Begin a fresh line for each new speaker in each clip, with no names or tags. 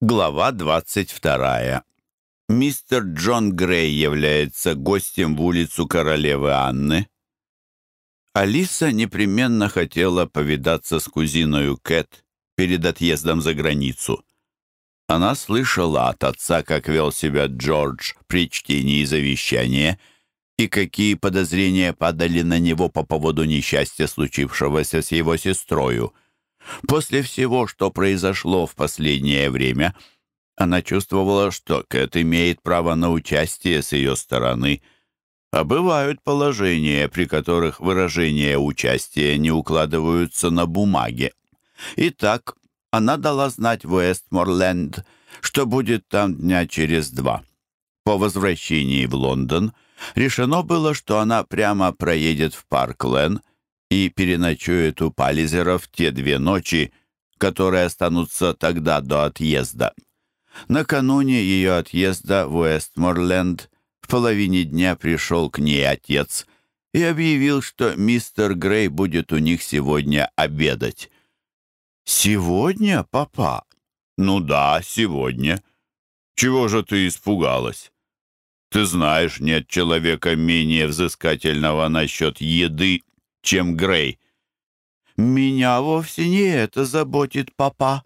Глава 22. Мистер Джон Грей является гостем в улицу королевы Анны. Алиса непременно хотела повидаться с кузиною Кэт перед отъездом за границу. Она слышала от отца, как вел себя Джордж при чтении завещания и какие подозрения падали на него по поводу несчастья, случившегося с его сестрою – После всего, что произошло в последнее время, она чувствовала, что Кэт имеет право на участие с ее стороны. А бывают положения, при которых выражения участия не укладываются на бумаге. Итак, она дала знать в Уэстморленд, что будет там дня через два. По возвращении в Лондон решено было, что она прямо проедет в Парклен и переночует у Пализеров те две ночи, которые останутся тогда до отъезда. Накануне ее отъезда в Уэстморленд в половине дня пришел к ней отец и объявил, что мистер Грей будет у них сегодня обедать. «Сегодня, папа?» «Ну да, сегодня. Чего же ты испугалась?» «Ты знаешь, нет человека менее взыскательного насчет еды, чем Грей. «Меня вовсе не это заботит папа».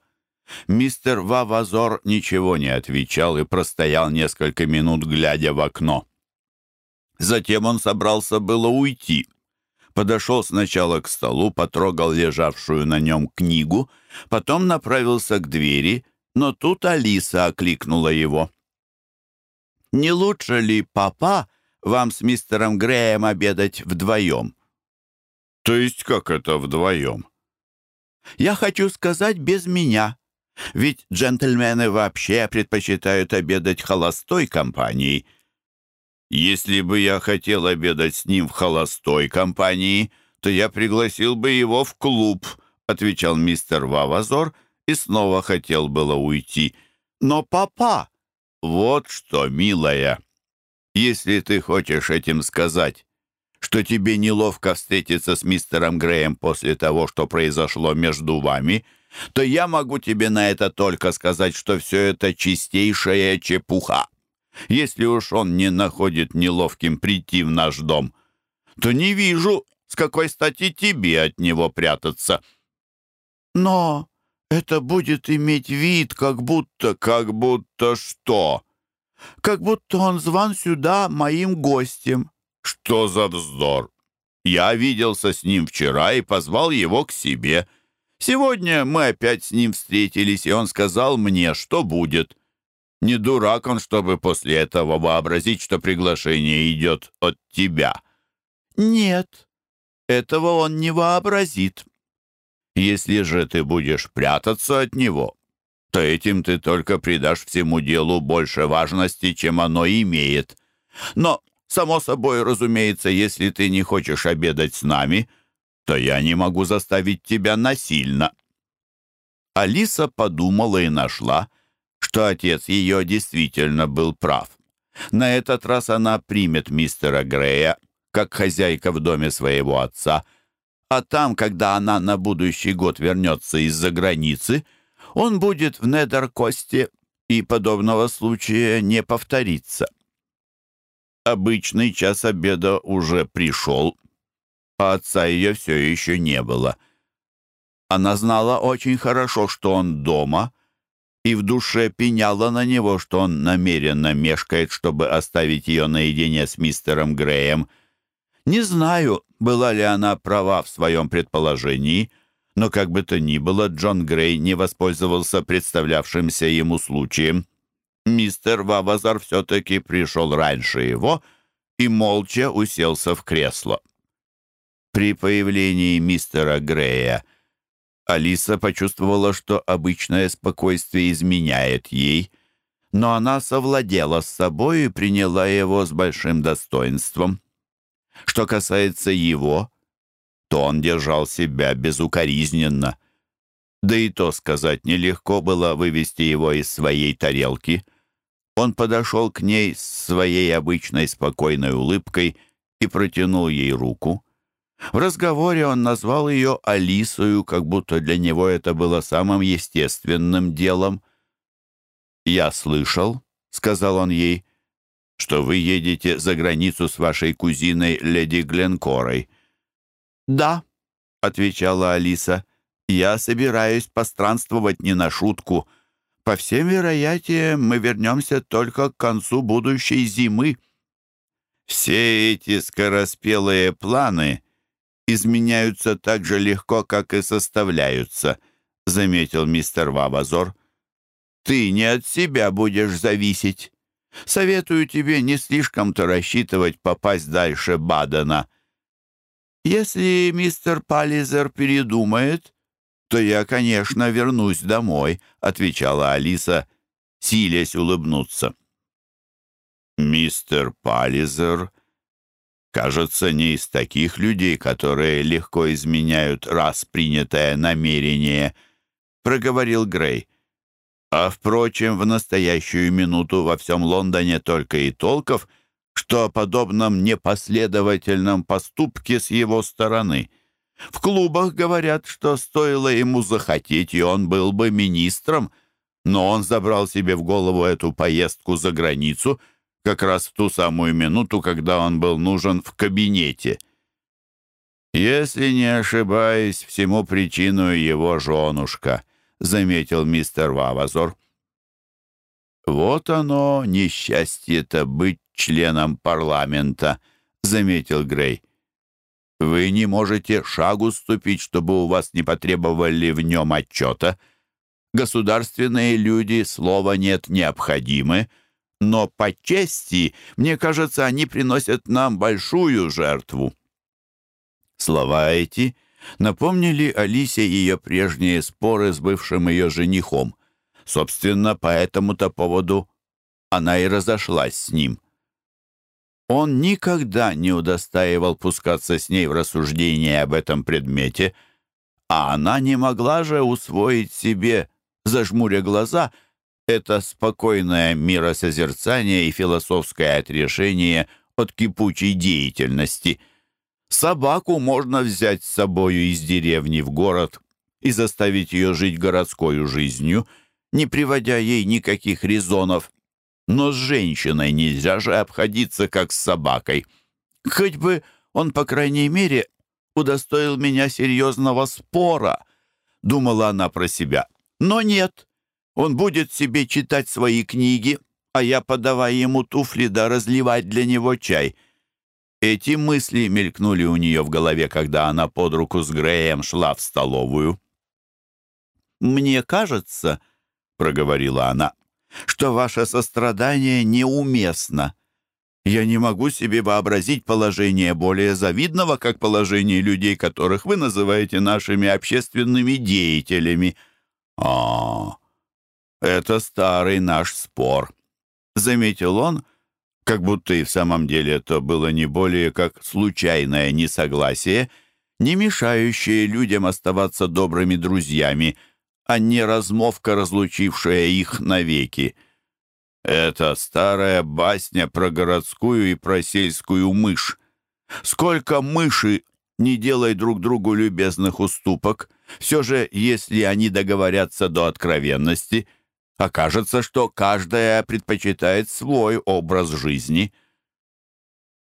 Мистер Вавазор ничего не отвечал и простоял несколько минут, глядя в окно. Затем он собрался было уйти. Подошел сначала к столу, потрогал лежавшую на нем книгу, потом направился к двери, но тут Алиса окликнула его. «Не лучше ли, папа, вам с мистером Греем обедать вдвоем?»
«То есть как это вдвоем?»
«Я хочу сказать, без меня. Ведь джентльмены вообще предпочитают обедать холостой компанией».
«Если бы я хотел обедать с ним в холостой компании, то я пригласил бы его в клуб», отвечал мистер Вавазор и снова хотел было уйти. «Но папа...» «Вот что тебе неловко встретиться с мистером Греем после того, что произошло между вами, то я могу тебе на это только сказать, что все это чистейшая чепуха. Если уж он не находит неловким прийти в наш дом, то не вижу, с какой стати тебе от него прятаться.
Но это будет иметь вид, как будто...
Как будто что?
Как будто он зван сюда моим гостем
что за вздор! Я виделся с ним вчера и позвал его к себе. Сегодня мы опять с ним встретились, и он сказал мне, что будет. Не дурак он, чтобы после этого вообразить, что приглашение идет от тебя.
Нет, этого он не вообразит.
Если же ты будешь прятаться от него, то этим ты только придашь всему делу больше важности, чем оно имеет. Но Само собой, разумеется, если ты не хочешь обедать с нами, то я не могу заставить тебя насильно». Алиса подумала и нашла, что отец ее действительно был прав. На этот раз она примет мистера Грея как хозяйка в доме своего отца, а там, когда она на будущий год вернется из-за границы, он будет в Недеркосте, и подобного случая не повторится. обычный час обеда уже пришел, а отца ее все еще не было. Она знала очень хорошо, что он дома, и в душе пеняла на него, что он намеренно мешкает, чтобы оставить ее наедине с мистером Греем. Не знаю, была ли она права в своем предположении, но как бы то ни было, Джон Грей не воспользовался представлявшимся ему случаем. Мистер Вавазар все-таки пришел раньше его и молча уселся в кресло. При появлении мистера Грея Алиса почувствовала, что обычное спокойствие изменяет ей, но она совладела с собой и приняла его с большим достоинством. Что касается его, то он держал себя безукоризненно. Да и то сказать нелегко было вывести его из своей тарелки. Он подошел к ней с своей обычной спокойной улыбкой и протянул ей руку. В разговоре он назвал ее Алисою, как будто для него это было самым естественным делом.
«Я слышал», — сказал он ей, — «что вы едете за границу с вашей кузиной леди Гленкорой».
«Да», — отвечала Алиса, — «я собираюсь постранствовать не на шутку». По всем вероятиям, мы вернемся только к концу будущей зимы».
«Все эти скороспелые планы изменяются так же легко, как и составляются», — заметил мистер Вавазор. «Ты не от себя будешь зависеть. Советую тебе не слишком-то рассчитывать попасть дальше Бадена».
«Если мистер Паллизер передумает, то я, конечно, вернусь домой», — отвечала Алиса, силясь улыбнуться.
«Мистер Паллизер, кажется, не из таких людей, которые легко изменяют раз принятое намерение», — проговорил Грей. «А, впрочем, в настоящую минуту во всем Лондоне только и толков, что о подобном непоследовательном поступке с его стороны. В клубах говорят, что стоило ему захотеть, и он был бы министром, но он забрал себе в голову эту поездку за границу как раз в ту самую минуту, когда он был нужен в кабинете. «Если не ошибаюсь, всему причину его женушка», — заметил мистер Вавазор. «Вот оно, несчастье-то, быть членом парламента», — заметил Грей. «Вы не можете шагу ступить, чтобы у вас не потребовали в нем отчета. Государственные люди, слова нет, необходимы, но по чести, мне кажется, они приносят нам большую жертву». Слова эти напомнили Алисе ее прежние споры с бывшим ее женихом. Собственно, по этому-то поводу Он никогда не удостаивал пускаться с ней в рассуждение об этом предмете, а она не могла же усвоить себе, зажмуря глаза, это спокойное миросозерцание и философское отрешение от кипучей деятельности. Собаку можно взять с собою из деревни в город и заставить ее жить городской жизнью, не приводя ей никаких резонов но с женщиной нельзя же обходиться, как с собакой. Хоть бы он, по крайней мере, удостоил меня серьезного спора, думала она про себя. Но нет, он будет себе читать свои книги, а я подавай ему туфли да разливать для него чай. Эти мысли мелькнули у нее в голове, когда она под руку с Греем шла в столовую. «Мне кажется», — проговорила она, что ваше сострадание неуместно. Я не могу себе вообразить положение более завидного, как положение людей, которых вы называете нашими общественными деятелями. А, «Это старый наш спор», — заметил он, как будто и в самом деле это было не более а не размовка, разлучившая их навеки. Это старая басня про городскую и про сельскую мышь. Сколько мыши не делай друг другу любезных уступок, все же, если они договорятся до откровенности, окажется, что каждая предпочитает свой образ жизни.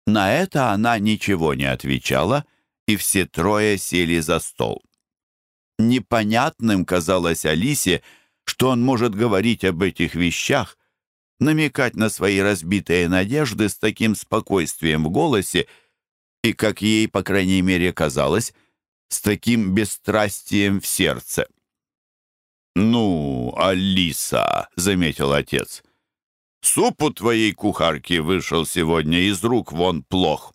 На это она ничего не отвечала, и все трое сели за стол. Непонятным казалось Алисе, что он может говорить об этих вещах, намекать на свои разбитые надежды с таким спокойствием в голосе и, как ей, по крайней мере, казалось, с таким бесстрастием в сердце. «Ну, Алиса», — заметил отец, — «суп у твоей кухарки вышел сегодня из рук вон плох».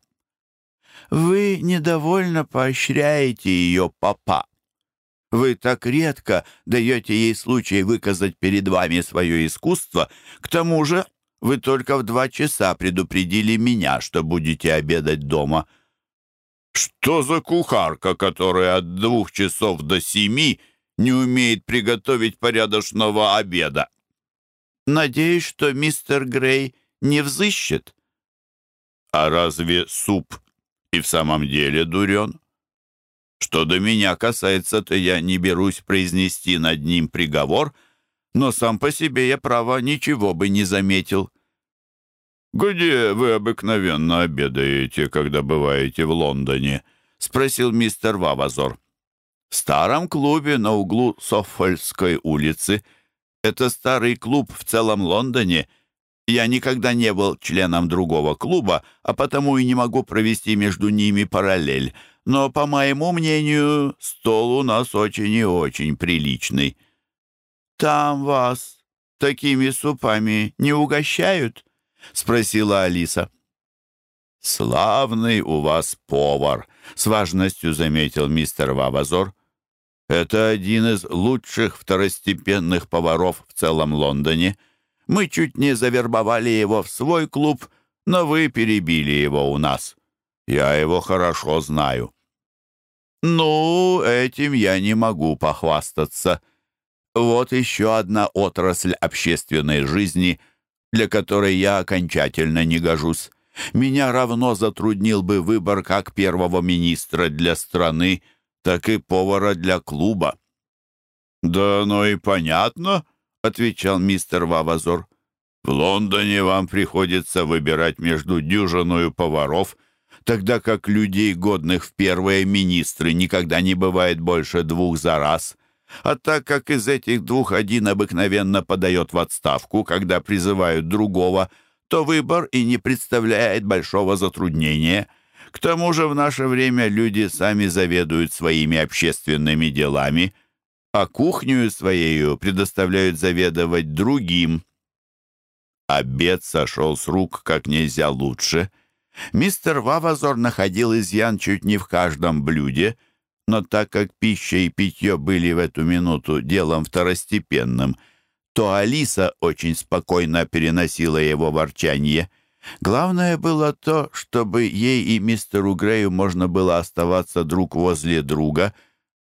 «Вы недовольно поощряете ее, папа. Вы так редко даете ей случай выказать перед вами свое искусство. К тому же вы только в два часа предупредили меня, что будете обедать дома». «Что за кухарка, которая от двух часов до семи не умеет приготовить порядочного обеда?»
«Надеюсь, что мистер Грей не взыщет».
«А разве суп и в самом деле дурен?» Что до меня касается, то я не берусь произнести над ним приговор,
но сам по себе я, право, ничего бы не заметил.
«Где вы обыкновенно обедаете, когда бываете в Лондоне?» — спросил мистер Вавазор.
«В старом клубе на углу Соффольской улицы. Это старый клуб в целом Лондоне. Я никогда не был членом другого клуба, а потому и не могу провести между ними параллель» но, по-моему мнению, стол у нас очень и очень приличный. Там вас такими супами не угощают?» — спросила Алиса.
«Славный у вас повар», — с важностью заметил мистер Вавазор. «Это один из лучших второстепенных поваров в целом Лондоне. Мы чуть не завербовали его в свой клуб, но вы перебили его у нас. Я его хорошо знаю».
«Ну, этим я не могу похвастаться. Вот еще одна отрасль общественной жизни, для которой я окончательно не гожусь. Меня равно затруднил бы выбор как первого министра для страны, так и повара для клуба».
«Да оно и понятно», — отвечал мистер Вавазор. «В Лондоне вам приходится выбирать между дюжиною поваров тогда как людей, годных в первые министры, никогда не бывает больше двух за раз. А так как из этих двух один обыкновенно подает в отставку, когда призывают другого, то выбор и не представляет большого затруднения. К тому же в наше время люди сами заведуют своими общественными делами, а кухню своею предоставляют заведовать другим. Обед сошел с рук как нельзя лучше — Мистер Вавазор находил изъян чуть не в каждом блюде, но так как пища и питье были в эту минуту делом второстепенным, то Алиса очень спокойно переносила его ворчание. Главное было то, чтобы ей и мистеру Грею можно было оставаться друг возле друга,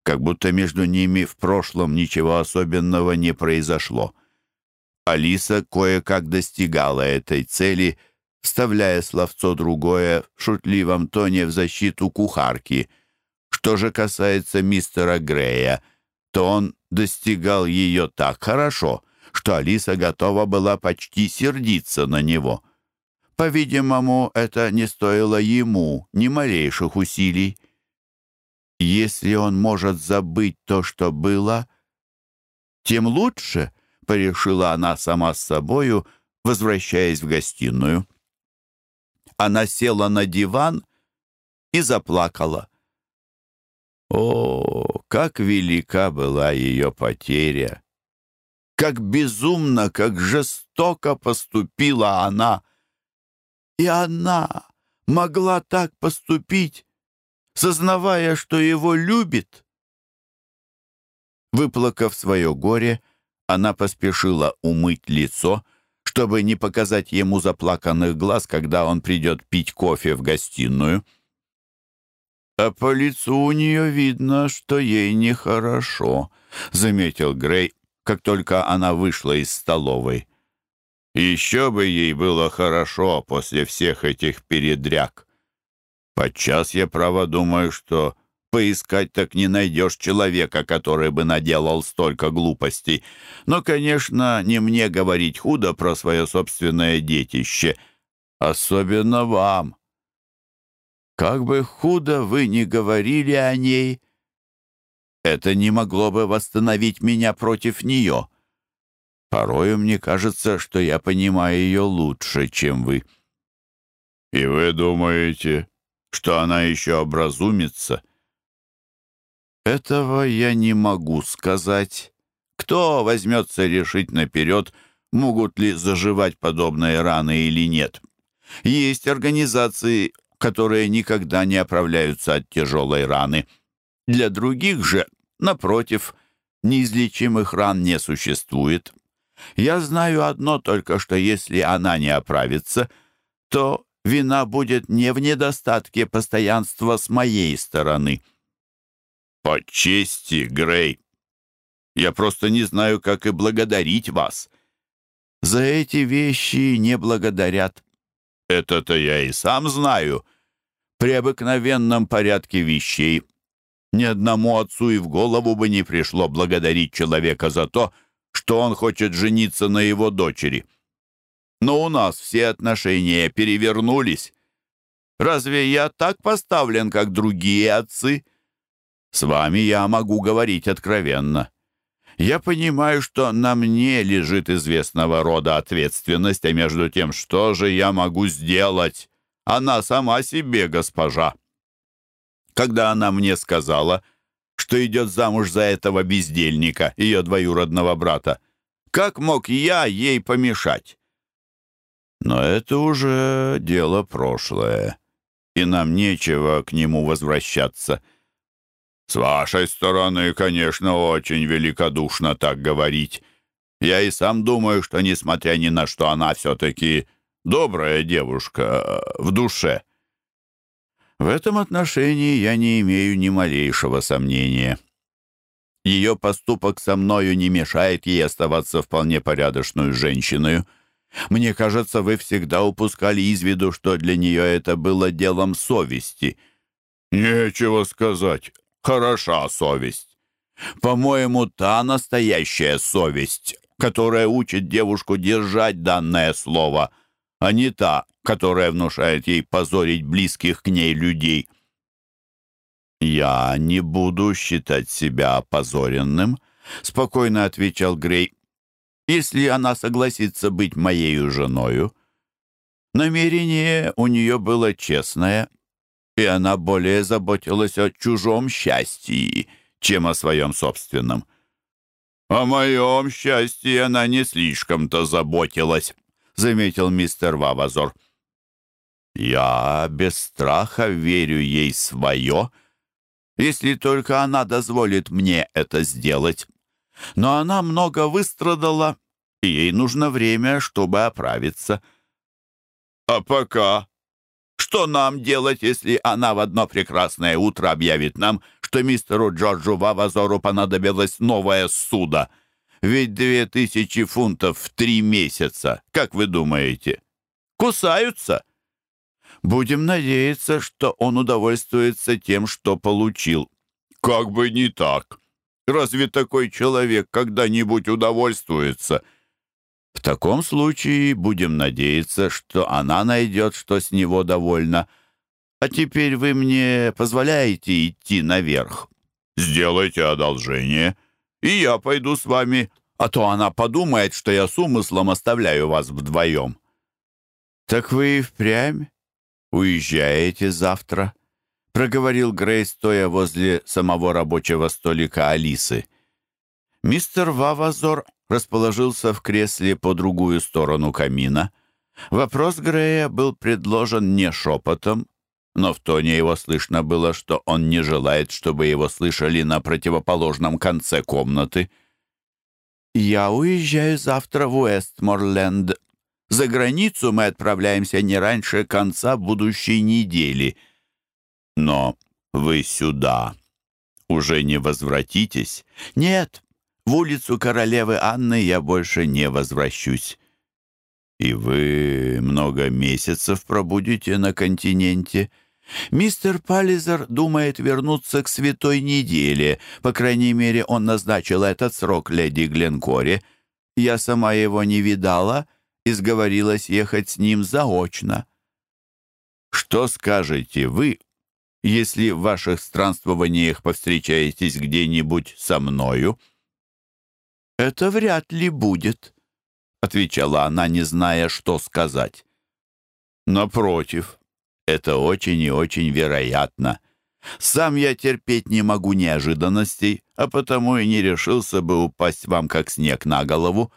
как будто между ними в прошлом ничего особенного не произошло. Алиса кое-как достигала этой цели — вставляя словцо другое, в шутливом тоне в защиту кухарки. Что же касается мистера Грея, то он достигал ее так хорошо, что Алиса готова была почти сердиться на него. По-видимому, это не стоило ему ни малейших усилий. Если он может забыть то, что было, тем лучше, — порешила она сама с собою, возвращаясь в гостиную. Она села на диван и заплакала. О, как велика была ее потеря! Как безумно, как жестоко поступила она! И она могла так поступить, сознавая, что его любит. Выплакав свое горе, она поспешила умыть лицо, чтобы не показать ему заплаканных глаз, когда он придет пить кофе в гостиную. «А по лицу у нее видно, что ей нехорошо», — заметил Грей, как только она вышла из столовой. «Еще бы ей было хорошо после всех этих передряг. Подчас я, право, думаю, что поискать так не найдешь человека, который бы наделал столько глупостей. Но, конечно, не мне говорить худо про свое собственное детище. Особенно вам. Как бы худо вы ни говорили о ней, это не могло бы восстановить меня против нее. Порою мне кажется, что я понимаю ее лучше, чем вы. И вы думаете, что она еще образумится?» этого я не могу сказать. Кто возьмется решить наперед, могут ли заживать подобные раны или нет. Есть организации, которые никогда не оправляются от тяжелой раны. Для других же, напротив, неизлечимых ран не существует. Я знаю одно только, что если она не оправится, то вина будет не в недостатке постоянства с моей стороны». По чести, Грей! Я просто не знаю, как и благодарить вас. За эти вещи не благодарят. Это-то я и сам знаю. При обыкновенном порядке вещей ни одному отцу и в голову бы не пришло благодарить человека за то,
что он хочет жениться на его дочери. Но у нас все отношения перевернулись. Разве я так поставлен, как другие отцы?» С вами я могу говорить откровенно. Я понимаю, что на мне лежит известного рода ответственность, а между тем, что же я могу сделать? Она сама себе госпожа. Когда она мне сказала, что идет замуж за этого бездельника, ее двоюродного брата, как мог я ей помешать? Но это уже дело прошлое, и нам нечего к нему возвращаться. С вашей стороны, конечно, очень великодушно так говорить. Я и сам думаю, что, несмотря ни на что, она все-таки добрая девушка э, в душе. В этом отношении я не имею ни малейшего сомнения. Ее поступок со мною не мешает ей оставаться вполне порядочной женщиной. Мне кажется, вы всегда упускали из виду, что для нее это было делом совести. Нечего сказать хороша совесть. По-моему, та настоящая совесть, которая учит девушку держать данное слово, а не та, которая внушает ей позорить близких к ней людей. «Я не буду считать себя опозоренным», — спокойно отвечал Грей, «если она согласится быть моею женою». Намерение у нее было честное и она более заботилась о Что нам делать, если она в одно прекрасное утро объявит нам, что мистеру Джорджу Вавазору понадобилось новое судо? Ведь две тысячи фунтов в три месяца, как вы думаете? Кусаются? Будем надеяться, что он удовольствуется тем, что получил. Как бы не так. Разве такой человек когда-нибудь удовольствуется?» В таком случае будем надеяться, что она найдет, что с него довольна. А теперь вы мне позволяете идти наверх? Сделайте одолжение, и я пойду с вами, а то она подумает, что я с умыслом оставляю вас вдвоем. Так вы и впрямь уезжаете завтра? проговорил Грей, стоя возле самого рабочего столика Алисы. Мистер Вавазор расположился в кресле по другую сторону камина. Вопрос Грея был предложен не шепотом, но в тоне его слышно было, что он не желает, чтобы его слышали на противоположном конце комнаты. В улицу королевы Анны я больше не возвращусь. И вы много месяцев пробудете на континенте. Мистер Паллизер думает вернуться к святой неделе. По крайней мере, он назначил этот срок леди Гленкоре. Я сама его не видала и сговорилась ехать с ним заочно. Что скажете вы, если в ваших странствованиях повстречаетесь где-нибудь со мною?» «Это вряд ли будет», — отвечала она, не зная, что сказать. «Напротив, это очень и очень вероятно. Сам я терпеть не могу неожиданностей, а потому и не решился бы упасть вам, как снег на голову.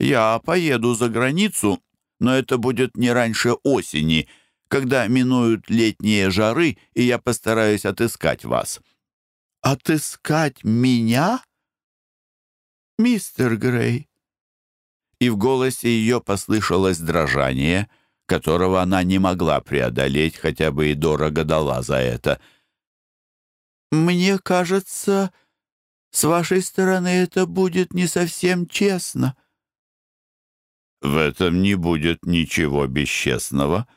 Я поеду за границу, но это будет не раньше осени, когда минуют летние жары, и я постараюсь отыскать вас». «Отыскать меня?» «Мистер Грей!» И в голосе ее послышалось дрожание, которого она не могла преодолеть, хотя бы и дорого дала за это. «Мне кажется, с вашей стороны это будет не совсем честно». «В этом не будет ничего бесчестного,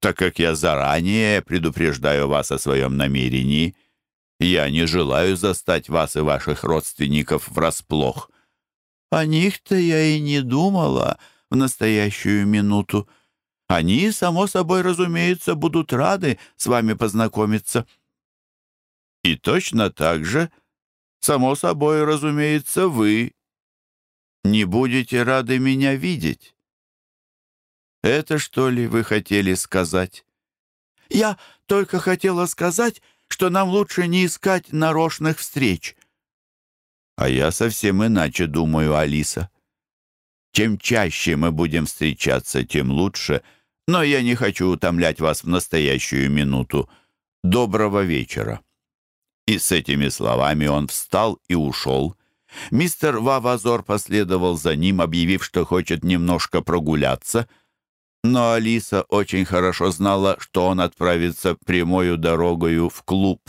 так как я заранее предупреждаю вас о своем намерении». Я не желаю застать вас и ваших родственников врасплох. О них-то я и не думала в настоящую минуту. Они, само собой, разумеется, будут рады с вами познакомиться. И точно так же, само собой, разумеется, вы не будете рады меня видеть. Это, что ли, вы хотели сказать? Я только хотела сказать, что А я совсем иначе думаю, Алиса. Чем чаще мы будем встречаться, тем лучше, но я не хочу утомлять вас в настоящую минуту. Доброго вечера». И с этими словами он встал и ушел. Мистер Вавазор последовал за ним, объявив, что хочет немножко прогуляться. Но Алиса очень хорошо знала, что он отправится прямою дорогою в клуб.